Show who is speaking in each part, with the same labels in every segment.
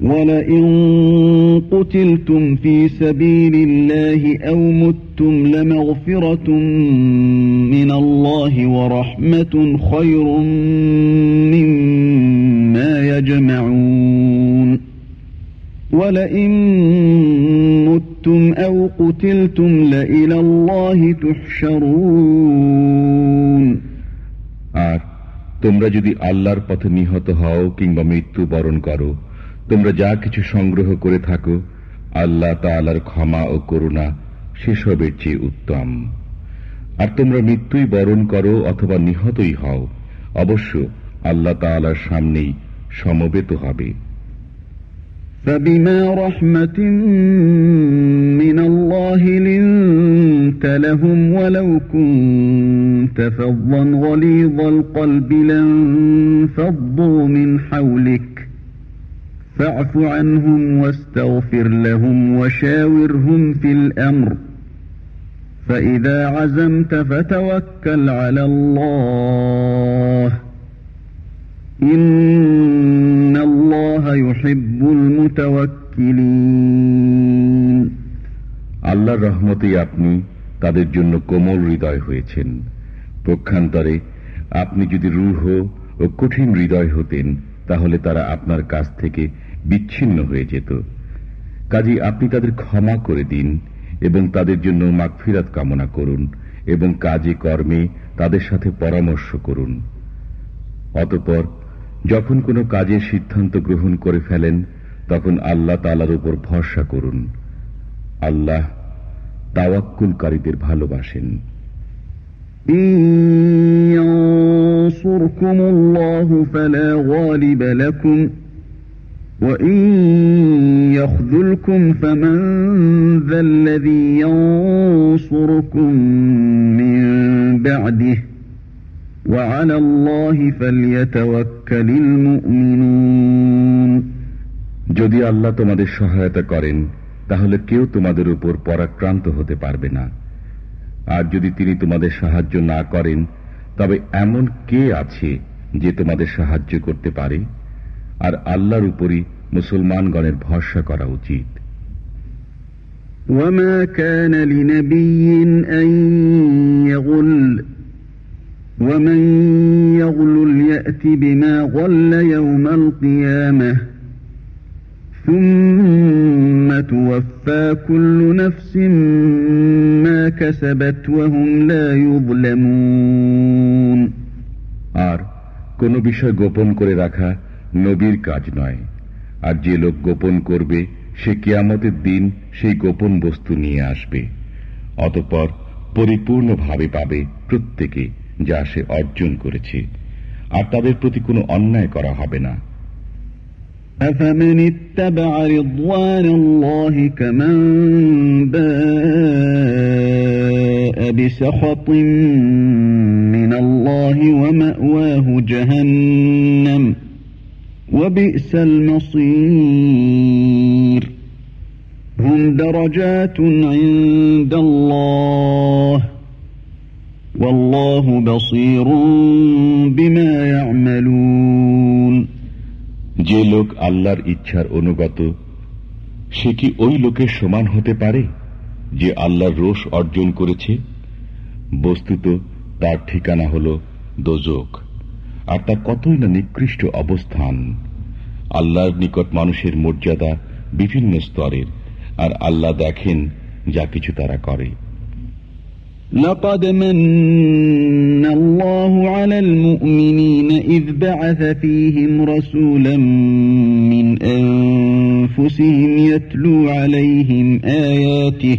Speaker 1: ولئن قتلتم في سبيل الله أو متم لمغفرة من الله ورحمة خير مما يجمعون ولئن متم أو قتلتم لإلى الله تحشرون
Speaker 2: আর তোমরা যদি আল্লাহর পথে নিহত হও কিংবা মৃত্যু বরণ করো তোমরা যা কিছু সংগ্রহ করে থাকো আল্লাহ তালার ক্ষমা ও করুণা সেসবের চেয়ে উত্তম আর তোমরা মৃত্যুই বরণ করো অথবা নিহতই হও অবশ্য আল্লাহ তালার সামনেই সমবেত হবে
Speaker 1: فبما رحمة من الله لنت لهم ولو كنت فظا غليظ القلب لانفضوا من حولك فاعف عنهم واستغفر لهم وشاورهم في الأمر فإذا عزمت فتوكل على الله إن الله يحب المتوكلين
Speaker 2: আল্লাহর রহমতেই আপনি তাদের জন্য কোমল হৃদয় হয়েছেন পক্ষান্তরে আপনি যদি রূঢ় ও কঠিন হৃদয় হতেন তাহলে তারা আপনার কাছ থেকে বিচ্ছিন্ন হয়ে যেত। কাজী আপনি তাদের ক্ষমা করে দিন এবং তাদের জন্য মাগফিরাত কামনা করুন এবং কাজে কর্মে তাদের সাথে পরামর্শ করুন। অতপর যখন কোনো কাজের সিদ্ধান্ত গ্রহণ করে ফেলেন, তখন আল্লাহ তালার উপর ভরসা করুন। আল্লাহ তাওয়াক্কুলকারীদের ভালোবাসেন।
Speaker 1: ইয়াসুরকুমুল্লাহু ফালা গালিবা লাকুম। وإن يخذلكم فمن ذا الذي ينصركم من بعده وعلى الله فليتوكل المؤمنون
Speaker 2: যদি আল্লাহ তোমাদের সহায়তা করেন তাহলে কেউ তোমাদের উপর পরাক্রান্ত হতে পারবে না আর যদি তিনি তোমাদের সাহায্য না করেন তবে এমন কে আছে যে তোমাদের সাহায্য করতে পারে আর আল্লাহর উপরই মুসলমানগণের ভরসা করা উচিত
Speaker 1: وما كان لنبي أن يغل ومن يغل يأت بما غل يوم القيامة ثم توفى كل نفس ما كسبت وهم لا يظلمون
Speaker 2: আর কোনো বিষয় গোপন করে রাখা নবীর কাজ নয় আর যে লোক গোপন করবে সে কেয়ামতের দিন সেই গোপন বস্তু নিয়ে আসবে অতপর পরিপূর্ণভাবে পাবে প্রত্যেকে যা সে অর্জন করেছে আর তাদের প্রতি কোনো অন্যায় করা হবে না
Speaker 1: أفمن اتبع رضوان الله كمن باء بسخط من الله ومأواه جهنم وبئس المصير هم درجات عند الله والله بصير بما يعملون
Speaker 2: যে লোক আল্লাহর ইচ্ছার অনুগত সে কি ওই লোকের সমান হতে পারে যে আল্লাহর রোষ অর্জন করেছে বস্তুত তার ঠিকানা হল দোজক আর তা কতই না নিকৃষ্ট অবস্থান আল্লাহর নিকট মানুষের মর্যাদা বিভিন্ন স্তরের আর আল্লাহ দেখেন যা কিছু তারা করে
Speaker 1: لقد من الله على المؤمنين إذ بعث فيهم رسولا من أنفسهم يتلو عليهم آياته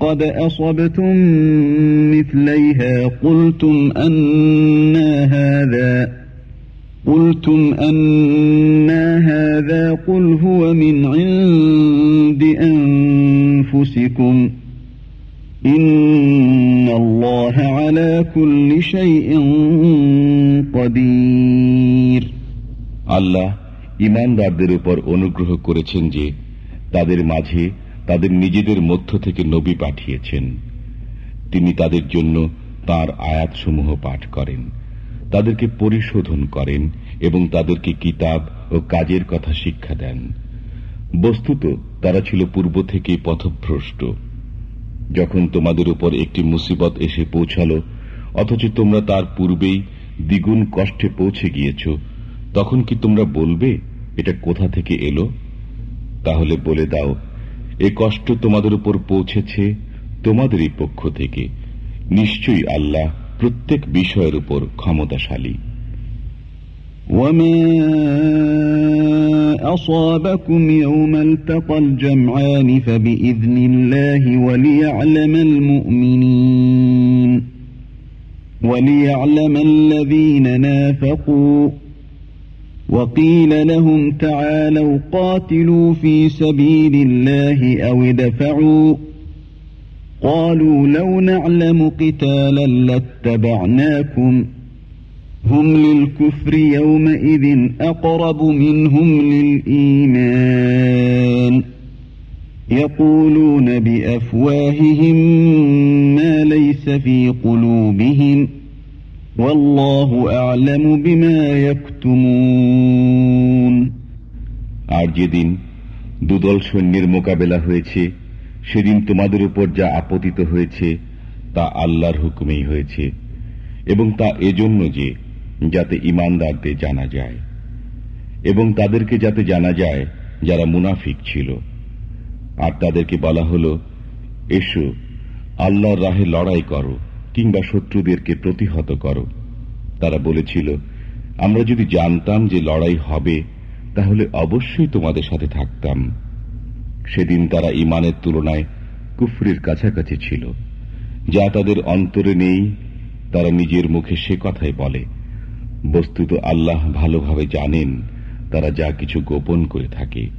Speaker 1: قد أصبتم مثليها قلتم أنا هذا قلتم أنا هذا قل هو من عند أنفسكم إن الله على كل شيء قدير
Speaker 2: আল্লাহ ইমানদারদের উপর অনুগ্রহ করেছেন যে তাদের মাঝে তাদের নিজেদের মধ্য থেকে নবী পাঠিয়েছেন। তিনি তাদের জন্য তার আয়াতসমূহ পাঠ করেন, তাদেরকে পরিশোধন করেন এবং তাদেরকে কিতাব ও কাজের কথা শিক্ষা দেন। বস্তুত তারা ছিল পূর্ব থেকে পথভ্রষ্ট। যখন তোমাদের উপর একটি মুসিবত এসে পৌঁছালো, অথচ তোমরা তার পূর্বেই দ্বিগুণ কষ্টে পৌঁছে গিয়েছ, তখন কি তোমরা বলবে, এটা কোথা থেকে এলো? তাহলে বলে দাও এ কষ্ট তোমাদের উপর পৌঁছেছে তোমাদেরই পক্ষ থেকে নিশ্চয়ই আল্লাহ প্রত্যেক বিষয়ের উপর ক্ষমতাশালী
Speaker 1: وما أصابكم يوم التقى الجمعان فبإذن الله وليعلم المؤمنين وليعلم الذين نافقوا وقيل لهم تعالوا قاتلوا في سبيل الله أو ادفعوا. قالوا لو نعلم قتالا لاتبعناكم. هم للكفر يومئذ أقرب منهم للإيمان. يقولون بأفواههم ما ليس في قلوبهم ۖ.
Speaker 2: আর যেদিন দুদল সৈন্যের মোকাবেলা হয়েছে, সেদিন তোমাদের উপর যা আপতিত হয়েছে, তা আল্লাহর হুকুমেই হয়েছে, এবং তা এজন্য যে যাতে ইমানদারদের জানা যায়, এবং তাদেরকে যাতে জানা যায় যারা মুনাফিক ছিল। আর তাদেরকে বলা হল, এসো, আল্লাহর রাহে লড়াই করো। কিংবা শত্রুদেরকে প্রতিহত করো। তারা বলেছিল, আমরা যদি জানতাম যে লড়াই হবে, তাহলে অবশ্যই তোমাদের সাথে থাকতাম। সেদিন তারা ইমানের তুলনায় কুফরির কাছাকাছি ছিল। যা তাদের অন্তরে নেই, তারা নিজের মুখে সে কথাই বলে। বস্তুত আল্লাহ ভালোভাবে জানেন তারা যা কিছু গোপন করে থাকে।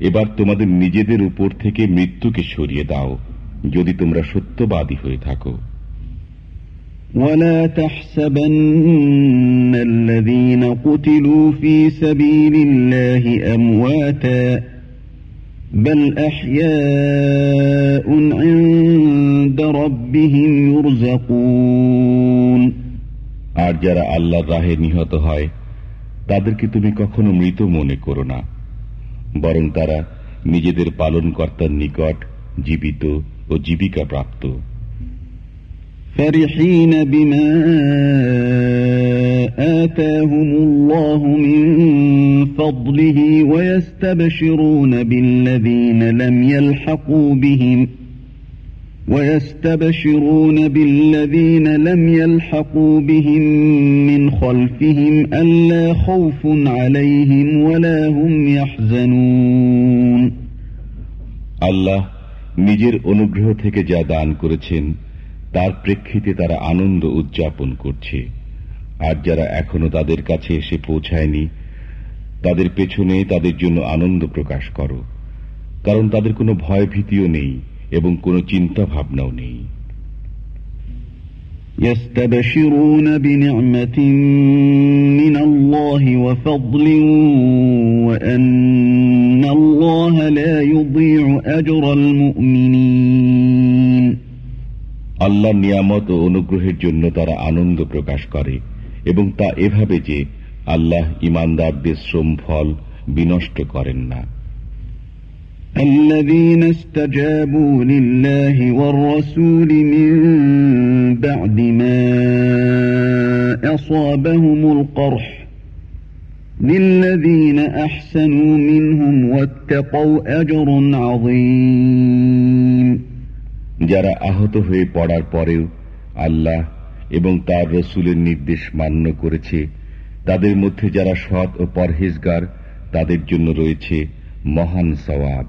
Speaker 2: এবার তোমাদের নিজেদের উপর থেকে মৃত্যুকে সরিয়ে দাও যদি তোমরা সত্যবাদী হয়ে থাকো
Speaker 1: ولا تحسبن الذين قتلوا في سبيل الله أمواتا بل أحياء عند ربهم يرزقون
Speaker 2: আর যারা আল্লাহর রাহে নিহত হয় তাদেরকে তুমি কখনো মৃত মনে করো না বরং তারা নিজেদের পালনকর্তার নিকট জীবিত ও জীবিকা প্রাপ্ত
Speaker 1: فرحين بما آتاهم الله من فضله ويستبشرون بالذين لم يلحقوا بهم ويستبشرون بالذين لم يلحقوا بهم من خلفهم ألا خوف عليهم ولا هم يحزنون
Speaker 2: আল্লাহ নিজের অনুগ্রহ থেকে যা দান করেছেন তার প্রেক্ষিতে তারা আনন্দ উদযাপন করছে আর যারা এখনো তাদের কাছে এসে পৌঁছায়নি তাদের পেছনে তাদের জন্য আনন্দ প্রকাশ করো কারণ তাদের কোনো ভয় ভীতিও নেই এবং কোনো চিন্তা ভাবনাও নেই
Speaker 1: يستبشرون بنعمة من الله وفضل وأن الله لا يضيع أجر المؤمنين
Speaker 2: আল্লাহ নিয়ামত ও অনুগ্রহের জন্য তারা আনন্দ প্রকাশ করে এবং তা এভাবে যে আল্লাহ ইমানদারদের শ্রম ফল বিনষ্ট করেন না
Speaker 1: الذين استجابوا لله والرسول من بعد ما أصابهم القرح للذين أحسنوا منهم واتقوا أجر عظيم
Speaker 2: যারা আহত হয়ে পড়ার পরেও আল্লাহ এবং তার রসুলের নির্দেশ মান্য করেছে তাদের মধ্যে যারা সৎ ও পরহেজগার তাদের জন্য রয়েছে মহান সওয়াব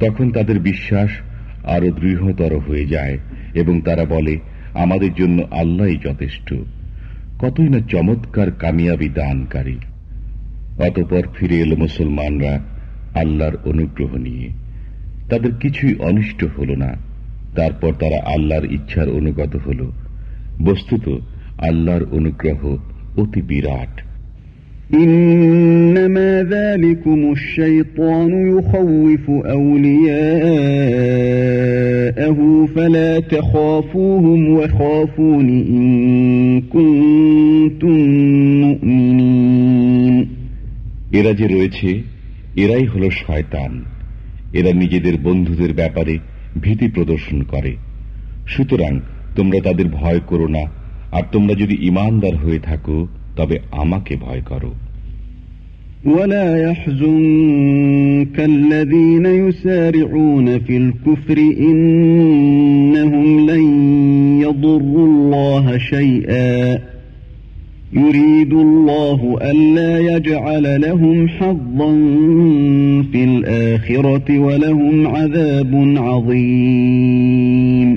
Speaker 2: তখন তাদের বিশ্বাস আরও দৃঢ়তর হয়ে যায় এবং তারা বলে, আমাদের জন্য আল্লাহ যথেষ্ট। কতই না চমৎকার কামিয়াবি দানকারী। অতপর ফিরে এলো মুসলমানরা আল্লাহর অনুগ্রহ নিয়ে। তাদের কিছুই অনিষ্ট হল না। তারপর তারা আল্লাহর ইচ্ছার অনুগত হল। বস্তুত আল্লাহর অনুগ্রহ অতি বিরাট।
Speaker 1: إنما ذلكم الشيطان يخوف أولياءه فلا تخافوهم وخافون إن كنتم مؤمنين
Speaker 2: এরা যে রয়েছে এরাই হল শয়তান এরা নিজেদের বন্ধুদের ব্যাপারে ভীতি প্রদর্শন করে সুতরাং তোমরা তাদের ভয় করো না আর তোমরা যদি ইমানদার হয়ে থাকো তবে আমাকে ভয় করো
Speaker 1: ولا يحزنك الذين يسارعون في الكفر إنهم لن يضروا الله شيئا يريد الله ألا يجعل لهم حظا في الآخرة ولهم عذاب عظيم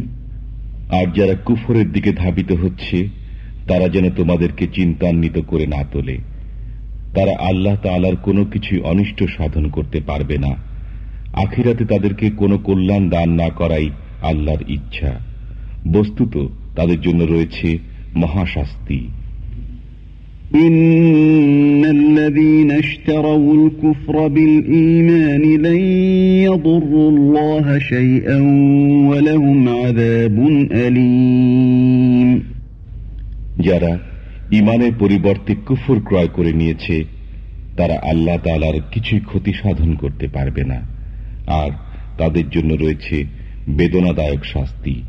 Speaker 2: আর যারা কুফরের দিকে ধাবিত হচ্ছে তারা যেন তোমাদেরকে চিন্তান্বিত করে না তোলে তারা আল্লাহ তালার কোনো কিছুই অনিষ্ট সাধন করতে পারবে না আখিরাতে তাদেরকে কোনো কল্যাণ দান না করাই আল্লাহর ইচ্ছা বস্তুত তাদের জন্য রয়েছে মহাশাস্তি
Speaker 1: إن الذين اشتروا الكفر بالإيمان لن يضروا الله شيئا ولهم عذاب أليم
Speaker 2: যারা ইমানের পরিবর্তে কুফর ক্রয় করে নিয়েছে তারা আল্লাহ তালার কিছুই ক্ষতি সাধন করতে পারবে না আর তাদের জন্য রয়েছে বেদনাদায়ক শাস্তি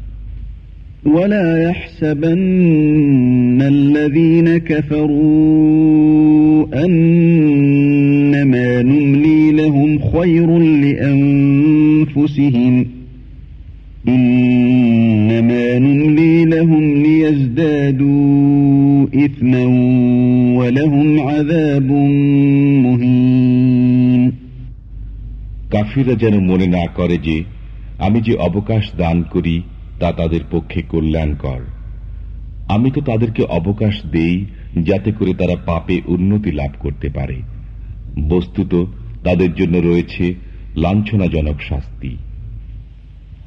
Speaker 1: ولا يحسبن الذين كفروا أنما نملي لهم خير لأنفسهم إنما نملي لهم ليزدادوا إثما ولهم عذاب مهين
Speaker 2: কাফিরা যেন মনে না করে যে আমি যে অবকাশ দান করি তা তাদের পক্ষে কল্যাণকর আমি তো তাদেরকে অবকাশ দেই যাতে করে তারা পাপে উন্নতি লাভ করতে পারে বস্তুত তাদের জন্য রয়েছে লাঞ্ছনাজনক শাস্তি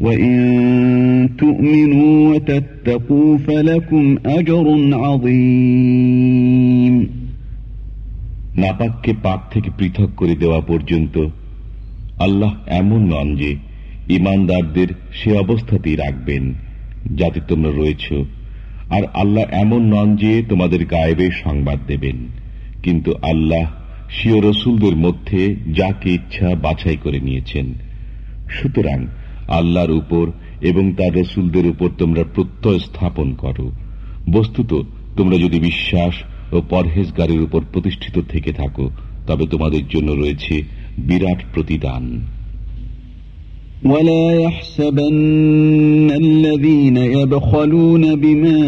Speaker 1: وإن تؤمنوا وتتقوا فلكم أجر عظيم
Speaker 2: নাপাককে পাপ থেকে পৃথক করে দেওয়া পর্যন্ত আল্লাহ এমন নন যে ইমানদারদের সে অবস্থাতেই রাখবেন যাতে তোমরা রয়েছ আর আল্লাহ এমন নন যে তোমাদের গায়েবের সংবাদ দেবেন কিন্তু আল্লাহ সিও রসুলদের মধ্যে যাকে ইচ্ছা বাছাই করে নিয়েছেন সুতরাং আল্লাহর উপর এবং তার রসুলদের উপর তোমরা প্রত্যয় স্থাপন করো বস্তুত তোমরা যদি বিশ্বাস ও ও পরহেজগারের উপর প্রতিষ্ঠিত থেকে থাকো তবে তোমাদের জন্য রয়েছে বিরাট প্রতিদান
Speaker 1: ولا يحسبن الذين يبخلون بما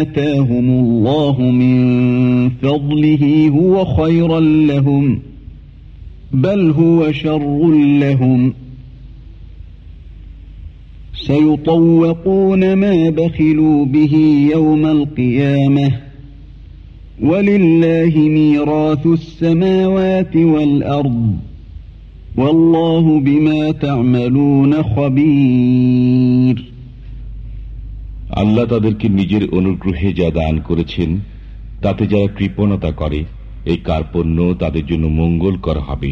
Speaker 1: آتاهم الله من فضله هو خيرا لهم بل هو شر لهم سيطوقون ما بخلوا به يوم القيامة ولله ميراث السماوات والأرض والله بما تعملون خبير
Speaker 2: আল্লাহ তাদেরকে নিজের অনুগ্রহে যা দান করেছেন তাতে যারা কৃপণতা করে এই কার্পণ্য তাদের জন্য মঙ্গল করা হবে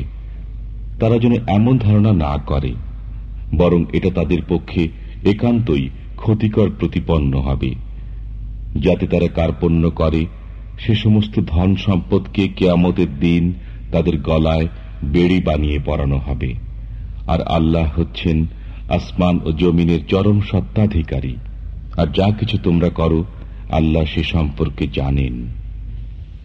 Speaker 2: তারা যেন এমন ধারণা না করে বরং এটা তাদের পক্ষে একান্তই ক্ষতিকর প্রতিপন্ন হবে। যাতে তারা কার্পণ্য করে, সে সমস্ত ধন সম্পদকে কেয়ামতের দিন তাদের গলায় বেড়ি বানিয়ে পড়ানো হবে। আর আল্লাহ হচ্ছেন আসমান ও জমিনের চরম সত্তাধিকারী। আর যা কিছু তোমরা করো, আল্লাহ সে সম্পর্কে জানেন।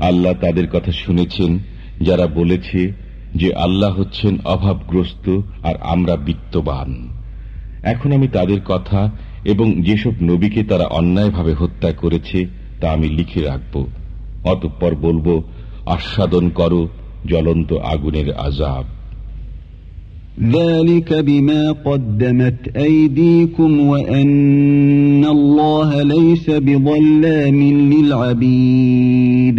Speaker 2: আল্লাহ তাদের কথা শুনেছেন যারা বলেছে যে আল্লাহ হচ্ছেন অভাবগ্রস্ত আর আমরা বিত্তবান এখন আমি তাদের কথা এবং যেসব নবীকে তারা অন্যায়ভাবে হত্যা করেছে তা আমি লিখে রাখব অতঃপর বলবো আস্বাদন করো জ্বলন্ত আগুনের আজাব
Speaker 1: ذلك بما قدمت أيديكم وأن الله ليس بظلام للعبيد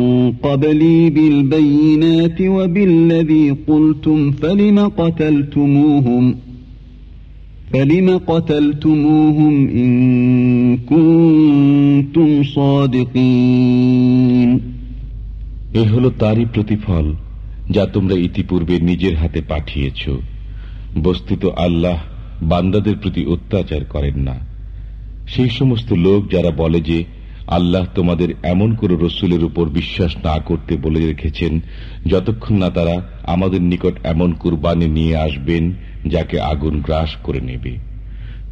Speaker 1: قبلي بالبينات وبالذي قلتم فلم قتلتموهم فلم قتلتموهم إن كنتم صادقين
Speaker 2: এ হল তারই প্রতিফল যা তোমরা ইতিপূর্বে নিজের হাতে পাঠিয়েছ বস্তুত আল্লাহ বান্দাদের প্রতি অত্যাচার করেন না সেই সমস্ত লোক যারা বলে যে আল্লাহ তোমাদের এমন কোন রসুলের উপর বিশ্বাস না করতে বলে রেখেছেন, যতক্ষণ না তারা আমাদের নিকট এমন কুরবানি নিয়ে আসবেন, যাকে আগুন গ্রাস করে নেবে।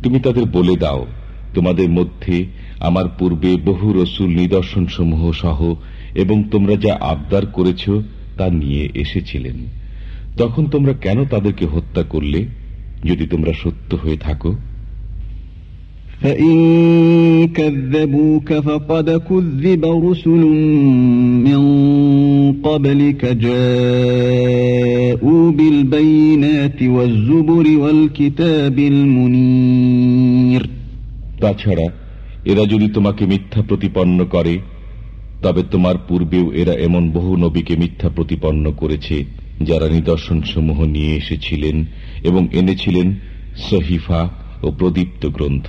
Speaker 2: তুমি তাদের বলে দাও, তোমাদের মধ্যে আমার পূর্বে বহু রসুল নিদর্শন সমূহ সহ এবং তোমরা যা আবদার করেছ তা নিয়ে এসেছিলেন। তখন তোমরা কেন তাদেরকে হত্যা করলে? যদি তোমরা সত্য হয়ে থাকো
Speaker 1: فإن كذبوك فقد كذب رسل من قبلك جاءوا بالبينات والزبر والكتاب المنير
Speaker 2: তাছাড়া এরা যদি তোমাকে মিথ্যা প্রতিপন্ন করে তবে তোমার পূর্বেও এরা এমন বহু নবীকে মিথ্যা প্রতিপন্ন করেছে যারা নিদর্শন সমূহ নিয়ে এসেছিলেন এবং এনেছিলেন সহিফা ও প্রদীপ্ত গ্রন্থ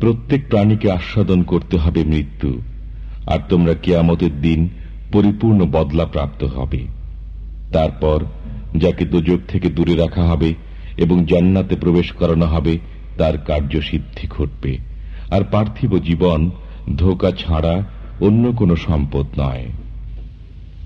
Speaker 2: প্রত্যেক প্রাণীকে আস্বাদন করতে হবে মৃত্যু, আর তোমরা কিয়ামতের দিন পরিপূর্ণ বদলা প্রাপ্ত হবে। তারপর যাকে দোজক থেকে দূরে রাখা হবে এবং জান্নাতে প্রবেশ করানো হবে, তার কার্যসিদ্ধি ঘটবে। আর পার্থিব জীবন ধোকা ছাড়া অন্য কোনো সম্পদ নয়।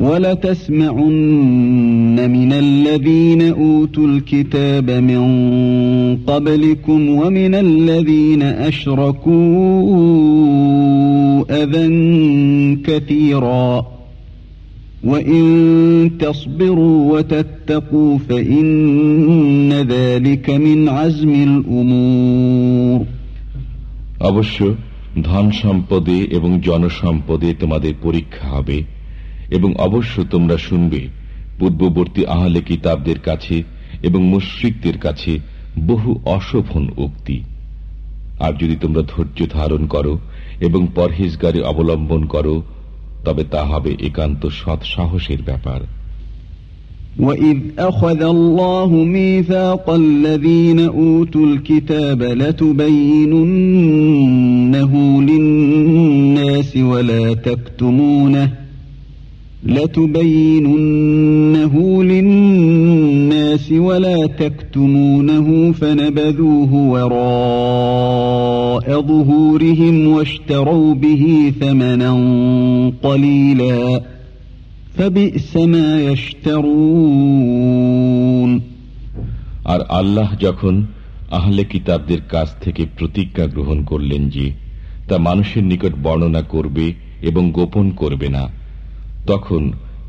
Speaker 1: ولتسمعن من الذين أوتوا الكتاب من قبلكم ومن الذين أشركوا أذى كثيرا وإن تصبروا وتتقوا فإن ذلك من عزم الأمور
Speaker 2: অবশ্য ধন সম্পদে এবং জনসম্পদে তোমাদের পরীক্ষা হবে এবং অবশ্য তোমরা শুনবে পূর্ববর্তী আহলে কিতাবদের কাছে এবং মুশ্রিকদের কাছে বহু অশোভন উক্তি আর যদি তোমরা ধৈর্য ধারণ করো এবং পরহেজগারে অবলম্বন করো তবে তা হবে একান্ত সৎ সাহসের ব্যাপার
Speaker 1: وَإِذْ أَخَذَ اللَّهُ مِيثَاقَ الَّذِينَ أُوتُوا الْكِتَابَ لَتُبَيِّنُنَّهُ لِلنَّاسِ وَلَا تَكْتُمُونَهُ لتبيننه للناس ولا تكتمونه فنبذوه وراء ظهورهم واشتروا به ثمنا قليلا فبئس ما يشترون
Speaker 2: আর আল্লাহ যখন আহলে কিতাবদের কাছ থেকে প্রতিজ্ঞা গ্রহণ করলেন যে তা মানুষের নিকট বর্ণনা করবে এবং গোপন করবে না তখন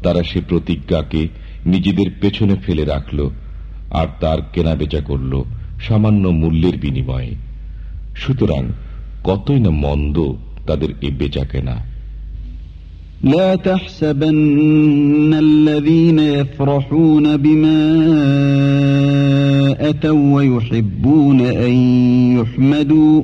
Speaker 2: তারা সে প্রতিজ্ঞাকে নিজেদের পেছনে ফেলে রাখল আর তার কেনাবেচা করল সামান্য মূল্যের বিনিময়ে সুতরাং কতই না মন্দ তাদের এ বেচা কেনা
Speaker 1: لا تحسبن الذين يفرحون بما أتوا ويحبون أن يحمدوا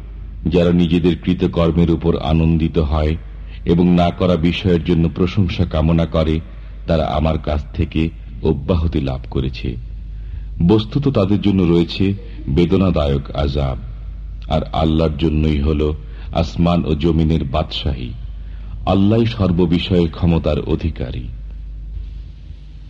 Speaker 2: যারা নিজেদের কৃতকর্মের উপর আনন্দিত হয় এবং না করা বিষয়ের জন্য প্রশংসা কামনা করে, তারা আমার কাছ থেকে অব্যাহতি লাভ করেছে। বস্তুত তাদের জন্য রয়েছে বেদনাদায়ক আজাব আর আল্লাহর জন্যই হল আসমান ও জমিনের বাদশাহী। আল্লাহ সর্ববিষয়ে ক্ষমতার অধিকারী।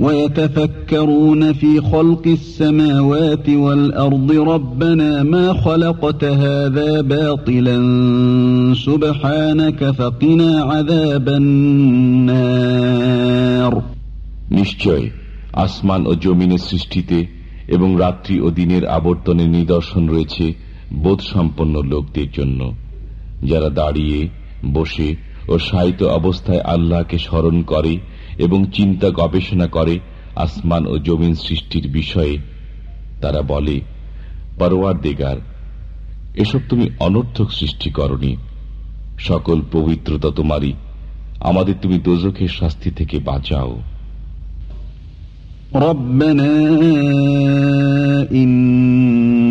Speaker 1: ويتفكرون في خلق السماوات والأرض ربنا ما خلقت هذا باطلا سبحانك فقنا عذاب النار
Speaker 2: নিশ্চয় আসমান ও জমিনের সৃষ্টিতে এবং রাত্রি ও দিনের আবর্তনের নিদর্শন রয়েছে বোধ সম্পন্ন লোকদের জন্য যারা দাঁড়িয়ে বসে ও সাহিত্য অবস্থায় আল্লাহকে স্মরণ করে এবং চিন্তা গবেষণা করে আসমান ও জমিন সৃষ্টির বিষয়ে তারা বলে পরোয়ার দেগার এসব তুমি অনর্থক সৃষ্টি করনি সকল পবিত্রতা তোমারই আমাদের তুমি দোজখের শাস্তি থেকে বাঁচাও
Speaker 1: ربنا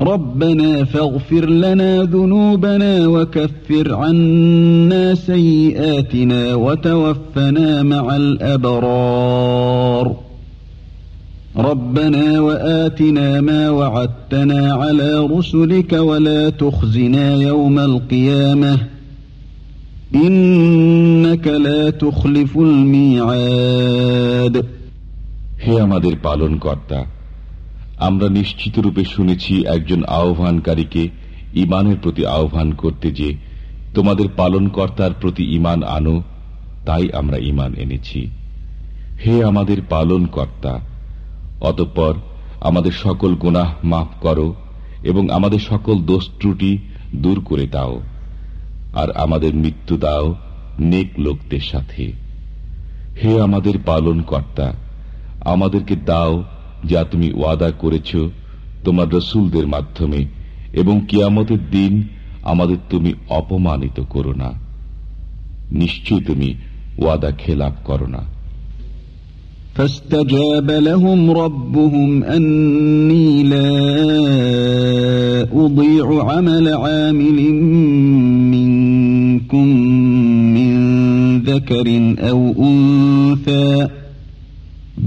Speaker 1: ربنا فاغفر لنا ذنوبنا وكفر عنا سيئاتنا وتوفنا مع الأبرار ربنا وآتنا ما وعدتنا على رسلك ولا تخزنا يوم القيامة إنك لا تخلف الميعاد
Speaker 2: হে আমাদের পালন কর্তা আমরা নিশ্চিত রূপে শুনেছি একজন আহ্বানকারীকে ইমানের প্রতি আহ্বান করতে যে, তোমাদের পালন কর্তার প্রতি ইমান আনো, তাই আমরা ইমান এনেছি। হে আমাদের পালন কর্তা অতঃপর আমাদের সকল গুনাহ মাফ করো এবং আমাদের সকল দোষ ত্রুটি দূর করে দাও, আর আমাদের মৃত্যু দাও নেক লোকদের সাথে। হে আমাদের পালন কর্তা আমাদেরকে দাও যা তুমি ওয়াদা করেছ তোমার রসুলদের মাধ্যমে এবং কিয়ামতের দিন আমাদের তুমি অপমানিত করো না নিশ্চয় তুমি ওয়াদা খেলাপ করো না
Speaker 1: فاستجاب لهم ربهم أني لا أضيع عمل عامل منكم من ذكر أو أنثى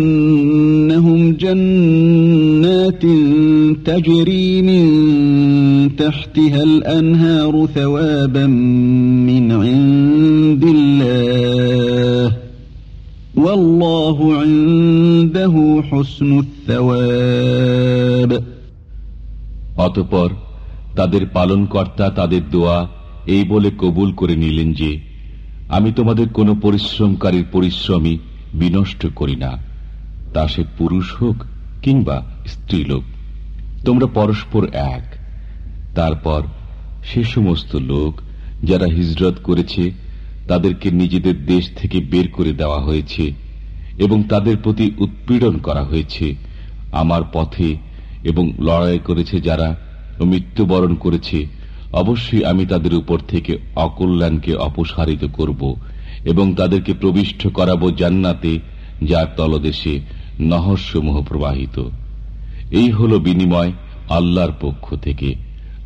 Speaker 1: ولأدخلنهم جنات تجري من تحتها الأنهار ثوابا من عند الله والله عنده حسن الثواب
Speaker 2: অতপর তাদের পালনকর্তা তাদের দোয়া এই বলে কবুল করে নিলেন যে আমি তোমাদের কোনো পরিশ্রমকারীর পরিশ্রমী বিনষ্ট করি না। তা সে পুরুষ হোক কিংবা স্ত্রীলোক, তোমরা পরস্পর এক। তারপর সে সমস্ত লোক যারা হিজরত করেছে, তাদেরকে নিজেদের দেশ থেকে বের করে দেওয়া হয়েছে এবং তাদের প্রতি উৎপীড়ন করা হয়েছে। আমার পথে এবং লড়াই করেছে যারা মৃত্যুবরণ করেছে, অবশ্যই আমি তাদের উপর থেকে অকল্যাণকে অপসারিত করব। এবং তাদেরকে প্রবিষ্ট করাবো জান্নাতে যার তলদেশে নহরসমূহ প্রবাহিত এই হল বিনিময় আল্লাহর পক্ষ থেকে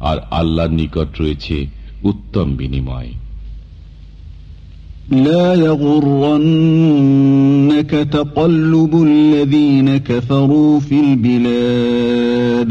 Speaker 2: আর আল্লাহর নিকট রয়েছে উত্তম বিনিময়
Speaker 1: لا يغرنك تقلب الذين كفروا في البلاد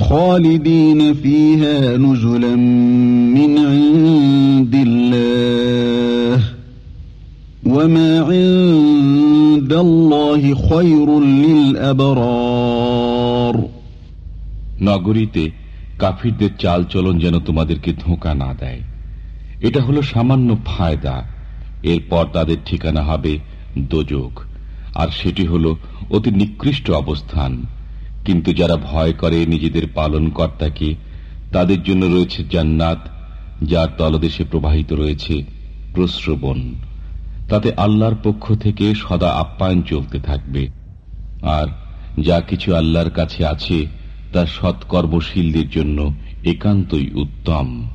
Speaker 1: خالدين فيها نزلا من عند الله وما عند الله خير للأبرار
Speaker 2: নগরীতে কাফিরদের চাল চলন যেন তোমাদেরকে ধোঁকা না দেয় এটা হলো সামান্য ফায়দা এরপর তাদের ঠিকানা হবে দোজক আর সেটি হলো অতি নিকৃষ্ট অবস্থান কিন্তু যারা ভয় করে নিজেদের পালন কর্তাকে তাদের জন্য রয়েছে জান্নাত, যার তলদেশে প্রবাহিত রয়েছে প্রশ্রবণ তাতে আল্লাহর পক্ষ থেকে সদা আপ্যায়ন চলতে থাকবে। আর যা কিছু আল্লাহর কাছে আছে, তা সৎকর্মশীলদের জন্য একান্তই উত্তম।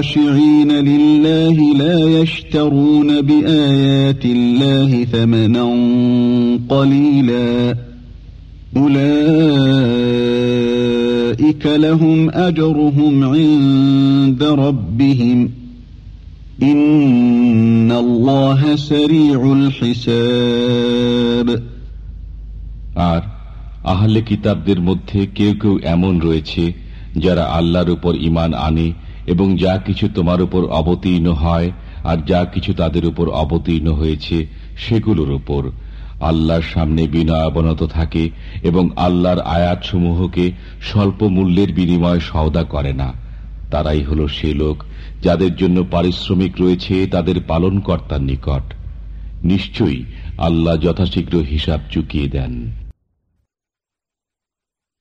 Speaker 1: خاشعين لله لا يشترون بآيات الله ثمنا قليلا أولئك لهم أجرهم عند ربهم إن الله سريع الحساب
Speaker 2: আর আহলে কিতাবদের মধ্যে কেউ কেউ এমন রয়েছে যারা আল্লাহর উপর ইমান আনে এবং যা কিছু তোমার উপর অবতীর্ণ হয় আর যা কিছু তাদের উপর অবতীর্ণ হয়েছে, সেগুলোর উপর। আল্লাহর সামনে বিনয় অবনত থাকে এবং আল্লাহর আয়াতসমূহকে স্বল্প মূল্যের বিনিময়ে সওদা করে না। তারাই হল সে লোক যাদের জন্য পারিশ্রমিক রয়েছে, তাদের পালনকর্তার নিকট। নিশ্চয়ই আল্লাহ যথাশীঘ্র হিসাব চুকিয়ে দেন।